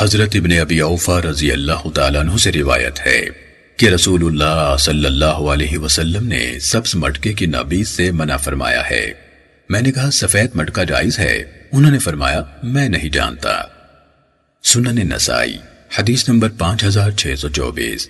حضرت ابن ابی اوفا رضی اللہ تعالیٰ عنہ سے روایت ہے کہ رسول اللہ صلی اللہ علیہ وسلم نے سبز مٹکے کی نابیز سے منع فرمایا ہے۔ میں نے کہا، سفید مٹکا جائز ہے۔ انہوں نے فرمایا، میں نہیں جانتا۔ سنن نسائی، حدیث نمبر پانچ ہزار چھ سو چوبیس۔